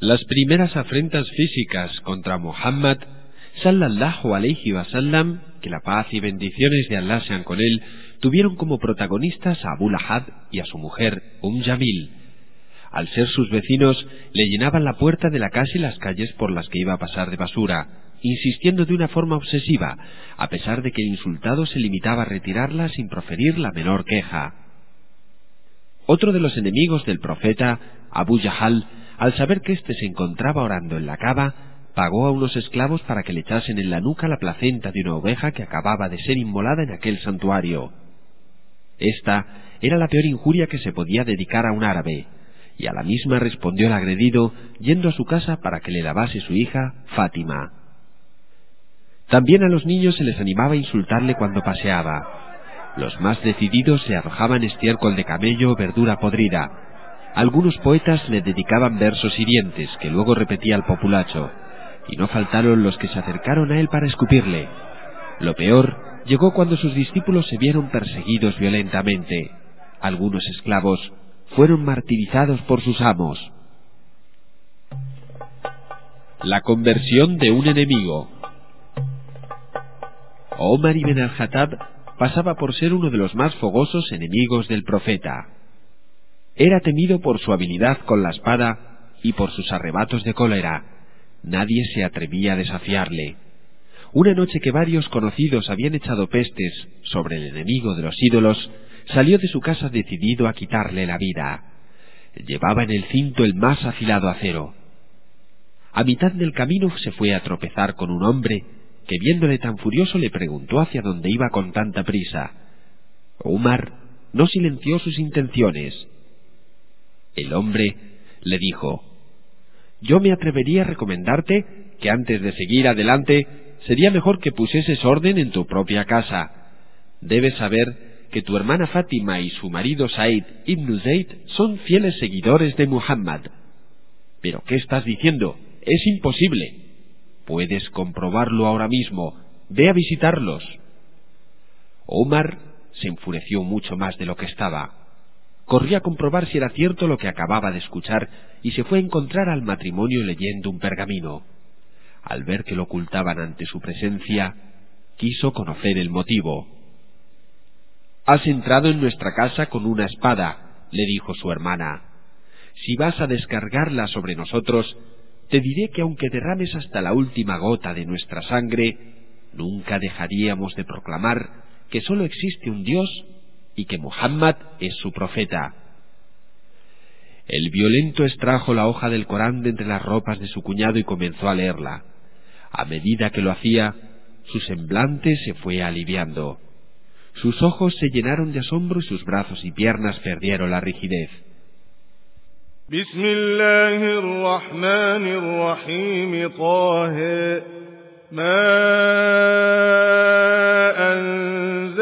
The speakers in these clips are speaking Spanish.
Las primeras afrentas físicas contra Muhammad, sallallahu alayhi wasallam, que la paz y bendiciones de Allah sean con él, tuvieron como protagonistas a Abu Lahab y a su mujer, Um Jamil. Al ser sus vecinos, le llenaban la puerta de la casa y las calles por las que iba a pasar de basura, insistiendo de una forma obsesiva, a pesar de que el insultado se limitaba a retirarla sin proferir la menor queja. Otro de los enemigos del profeta, Abu Yahal, al saber que éste se encontraba orando en la cava, pagó a unos esclavos para que le echasen en la nuca la placenta de una oveja que acababa de ser inmolada en aquel santuario. Esta era la peor injuria que se podía dedicar a un árabe, y a la misma respondió el agredido yendo a su casa para que le lavase su hija, Fátima. También a los niños se les animaba a insultarle cuando paseaba. Los más decididos se arrojaban estiércol de camello o verdura podrida, algunos poetas le dedicaban versos hirientes que luego repetía el populacho, y no faltaron los que se acercaron a él para escupirle. Lo peor llegó cuando sus discípulos se vieron perseguidos violentamente. Algunos esclavos fueron martirizados por sus amos. La conversión de un enemigo. Omar ibn al-Khattab pasaba por ser uno de los más fogosos enemigos del profeta. Era temido por su habilidad con la espada y por sus arrebatos de cólera. Nadie se atrevía a desafiarle. Una noche que varios conocidos habían echado pestes sobre el enemigo de los ídolos, salió de su casa decidido a quitarle la vida. Llevaba en el cinto el más afilado acero. A mitad del camino se fue a tropezar con un hombre que viéndole tan furioso le preguntó hacia dónde iba con tanta prisa. Umar no silenció sus intenciones. El hombre le dijo, Yo me atrevería a recomendarte que antes de seguir adelante sería mejor que pusieses orden en tu propia casa. Debes saber que tu hermana Fátima y su marido Said ibn Zayd son fieles seguidores de Muhammad. ¿Pero qué estás diciendo? Es imposible. Puedes comprobarlo ahora mismo. Ve a visitarlos. Omar se enfureció mucho más de lo que estaba corrió a comprobar si era cierto lo que acababa de escuchar y se fue a encontrar al matrimonio leyendo un pergamino. Al ver que lo ocultaban ante su presencia, quiso conocer el motivo. Has entrado en nuestra casa con una espada, le dijo su hermana. Si vas a descargarla sobre nosotros, te diré que aunque derrames hasta la última gota de nuestra sangre, nunca dejaríamos de proclamar que sólo existe un Dios y que Muhammad es su profeta. El violento extrajo la hoja del Corán de entre las ropas de su cuñado y comenzó a leerla. A medida que lo hacía, su semblante se fue aliviando. Sus ojos se llenaron de asombro y sus brazos y piernas perdieron la rigidez.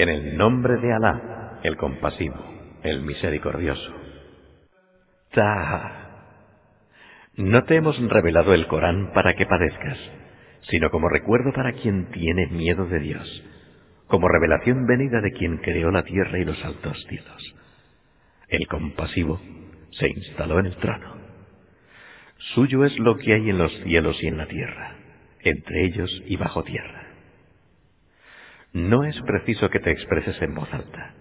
En el nombre de Alá, el compasivo, el misericordioso. Taha. No te hemos revelado el Corán para que padezcas, sino como recuerdo para quien tiene miedo de Dios, como revelación venida de quien creó la tierra y los altos cielos. El compasivo se instaló en el trono. Suyo es lo que hay en los cielos y en la tierra, entre ellos y bajo tierra. No es preciso que te expreses en voz alta,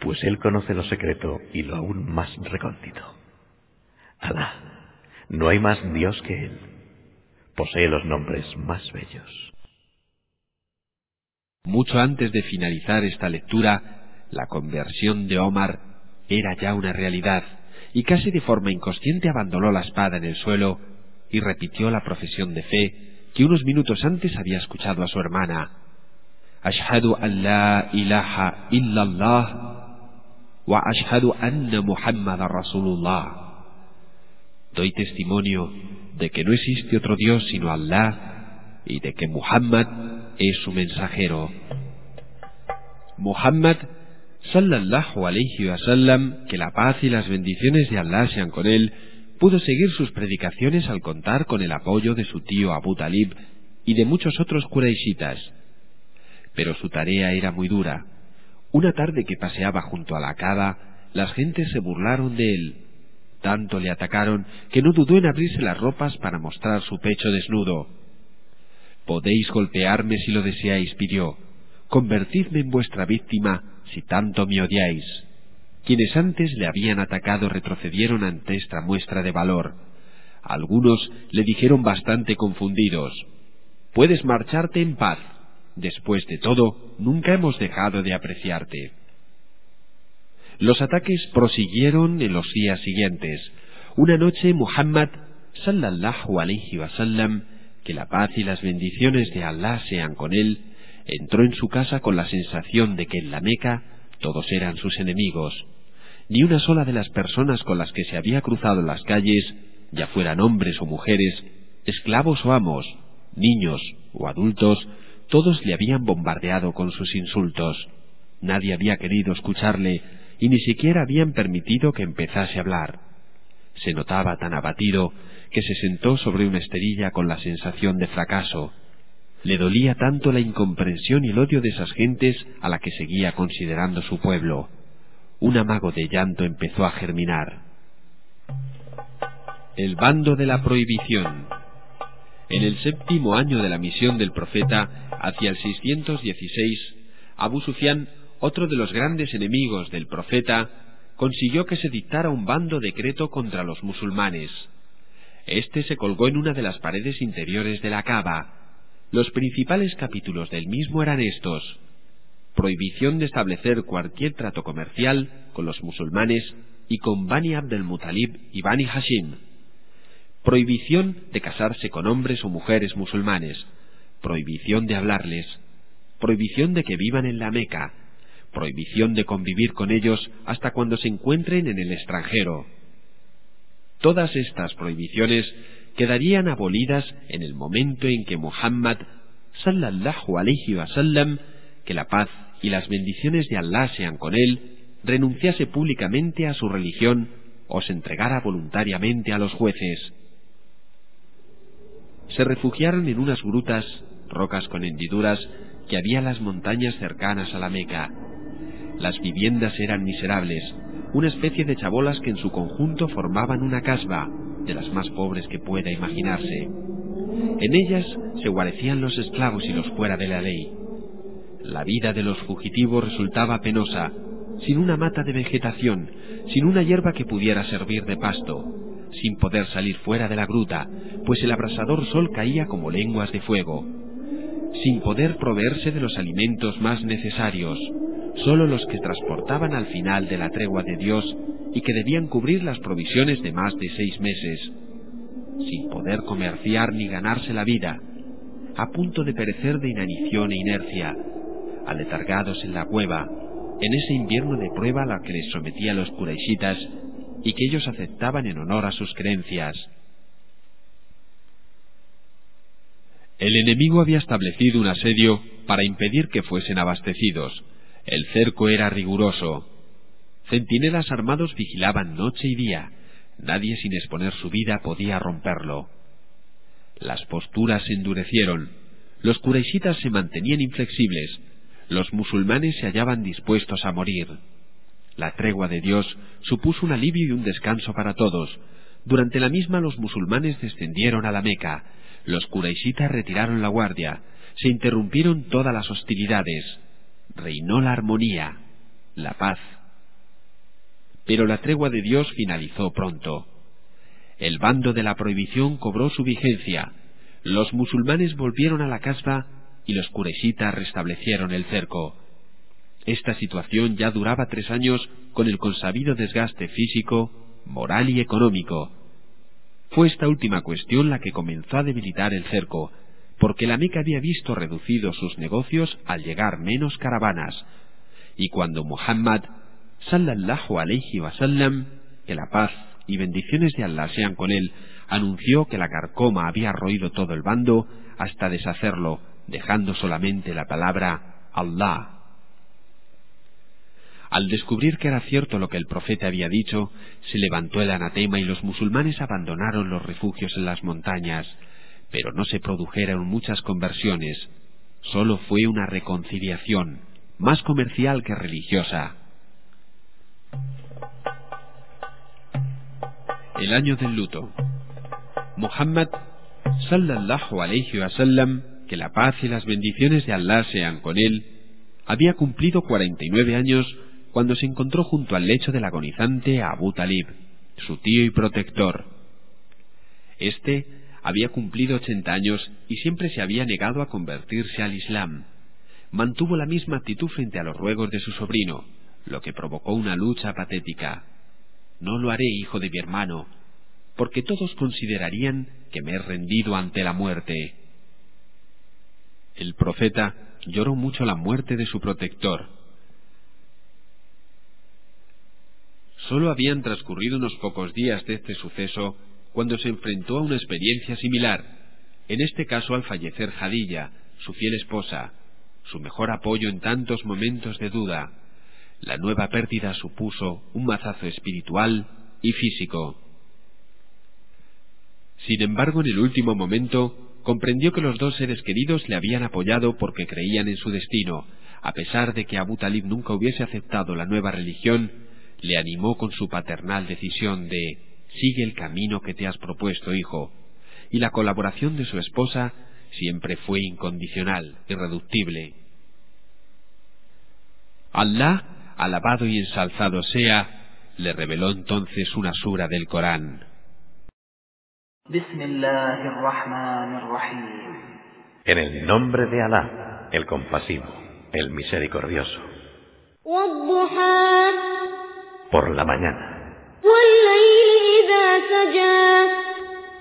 pues Él conoce lo secreto y lo aún más recóndito. Alá, no hay más Dios que Él. Posee los nombres más bellos. Mucho antes de finalizar esta lectura, la conversión de Omar era ya una realidad, y casi de forma inconsciente abandonó la espada en el suelo y repitió la profesión de fe que unos minutos antes había escuchado a su hermana. Ashhadu an la ilaha illallah wa ashhadu anna Muhammad Rasulullah. Doy testimonio de que no existe otro Dios sino Allah y de que Muhammad es su mensajero. Muhammad sallallahu alayhi wa sallam, que la paz y las bendiciones de Allah sean con él, pudo seguir sus predicaciones al contar con el apoyo de su tío Abu Talib y de muchos otros quraishitas. Pero su tarea era muy dura. Una tarde que paseaba junto a la cava, las gentes se burlaron de él. Tanto le atacaron que no dudó en abrirse las ropas para mostrar su pecho desnudo. Podéis golpearme si lo deseáis, pidió. Convertidme en vuestra víctima si tanto me odiáis. Quienes antes le habían atacado retrocedieron ante esta muestra de valor. Algunos le dijeron bastante confundidos, Puedes marcharte en paz. Después de todo, nunca hemos dejado de apreciarte. Los ataques prosiguieron en los días siguientes. Una noche Muhammad sallallahu alayhi wasallam, que la paz y las bendiciones de Allah sean con él, entró en su casa con la sensación de que en la Meca todos eran sus enemigos. Ni una sola de las personas con las que se había cruzado las calles, ya fueran hombres o mujeres, esclavos o amos, niños o adultos, todos le habían bombardeado con sus insultos. Nadie había querido escucharle y ni siquiera habían permitido que empezase a hablar. Se notaba tan abatido que se sentó sobre una esterilla con la sensación de fracaso. Le dolía tanto la incomprensión y el odio de esas gentes a la que seguía considerando su pueblo. Un amago de llanto empezó a germinar. El bando de la prohibición. En el séptimo año de la misión del profeta, hacia el 616, Abu Sufyan, otro de los grandes enemigos del profeta, consiguió que se dictara un bando decreto contra los musulmanes. Este se colgó en una de las paredes interiores de la cava, los principales capítulos del mismo eran estos. Prohibición de establecer cualquier trato comercial con los musulmanes y con Bani Abdel Muttalib y Bani Hashim. Prohibición de casarse con hombres o mujeres musulmanes. Prohibición de hablarles. Prohibición de que vivan en la Meca. Prohibición de convivir con ellos hasta cuando se encuentren en el extranjero. Todas estas prohibiciones quedarían abolidas en el momento en que Muhammad sallallahu alayhi wasallam, que la paz y las bendiciones de Allah sean con él, renunciase públicamente a su religión o se entregara voluntariamente a los jueces. Se refugiaron en unas grutas, rocas con hendiduras, que había las montañas cercanas a la Meca. Las viviendas eran miserables, una especie de chabolas que en su conjunto formaban una casba, de las más pobres que pueda imaginarse. En ellas se guarecían los esclavos y los fuera de la ley. La vida de los fugitivos resultaba penosa, sin una mata de vegetación, sin una hierba que pudiera servir de pasto, sin poder salir fuera de la gruta, pues el abrasador sol caía como lenguas de fuego, sin poder proveerse de los alimentos más necesarios, solo los que transportaban al final de la tregua de Dios y que debían cubrir las provisiones de más de seis meses, sin poder comerciar ni ganarse la vida, a punto de perecer de inanición e inercia, aletargados en la cueva, en ese invierno de prueba a la que les sometía los Quraishitas y que ellos aceptaban en honor a sus creencias. El enemigo había establecido un asedio para impedir que fuesen abastecidos. El cerco era riguroso, Centinelas armados vigilaban noche y día. Nadie sin exponer su vida podía romperlo. Las posturas se endurecieron. Los curaishitas se mantenían inflexibles. Los musulmanes se hallaban dispuestos a morir. La tregua de Dios supuso un alivio y un descanso para todos. Durante la misma los musulmanes descendieron a la Meca. Los curaishitas retiraron la guardia. Se interrumpieron todas las hostilidades. Reinó la armonía, la paz pero la tregua de Dios finalizó pronto. El bando de la prohibición cobró su vigencia. Los musulmanes volvieron a la casba y los curexitas restablecieron el cerco. Esta situación ya duraba tres años con el consabido desgaste físico, moral y económico. Fue esta última cuestión la que comenzó a debilitar el cerco, porque la Meca había visto reducidos sus negocios al llegar menos caravanas, y cuando Muhammad, sallallahu alayhi wasallam, que la paz y bendiciones de Allah sean con él, anunció que la carcoma había roído todo el bando hasta deshacerlo, dejando solamente la palabra Allah. Al descubrir que era cierto lo que el profeta había dicho, se levantó el anatema y los musulmanes abandonaron los refugios en las montañas, pero no se produjeron muchas conversiones, solo fue una reconciliación, más comercial que religiosa. El año del luto. Muhammad sallallahu alayhi wa sallam, que la paz y las bendiciones de Allah sean con él, había cumplido 49 años cuando se encontró junto al lecho del agonizante Abu Talib, su tío y protector. Este había cumplido 80 años y siempre se había negado a convertirse al Islam. Mantuvo la misma actitud frente a los ruegos de su sobrino, lo que provocó una lucha patética. No lo haré, hijo de mi hermano, porque todos considerarían que me he rendido ante la muerte. El profeta lloró mucho la muerte de su protector. Solo habían transcurrido unos pocos días de este suceso cuando se enfrentó a una experiencia similar, en este caso al fallecer Jadilla, su fiel esposa, su mejor apoyo en tantos momentos de duda. La nueva pérdida supuso un mazazo espiritual y físico. Sin embargo, en el último momento, comprendió que los dos seres queridos le habían apoyado porque creían en su destino. A pesar de que Abu Talib nunca hubiese aceptado la nueva religión, le animó con su paternal decisión de sigue el camino que te has propuesto, hijo. Y la colaboración de su esposa siempre fue incondicional, irreductible. Allah, alabado y ensalzado sea, le reveló entonces una sura del Corán. En el nombre de Alá, el compasivo, el misericordioso. Por la mañana.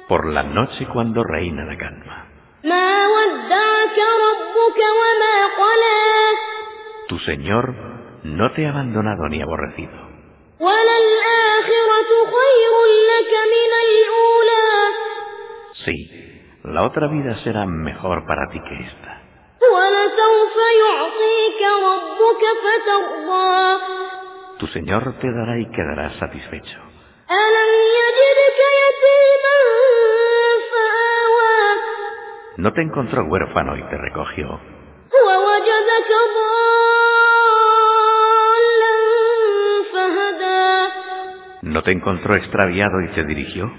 Por la noche cuando reina la calma. Tu Señor no te ha abandonado ni aborrecido. Sí, la otra vida será mejor para ti que esta. Tu Señor te dará y quedarás satisfecho. No te encontró huérfano y te recogió. ¿No te encontró extraviado y te dirigió?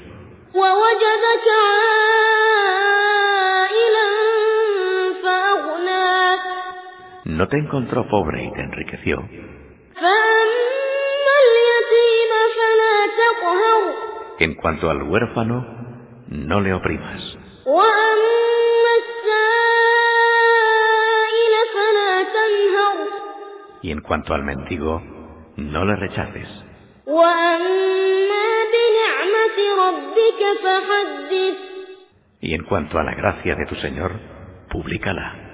¿No te encontró pobre y te enriqueció? En cuanto al huérfano, no le oprimas. Y en cuanto al mendigo, no le rechaces. Y en cuanto a la gracia de tu Señor, públicala.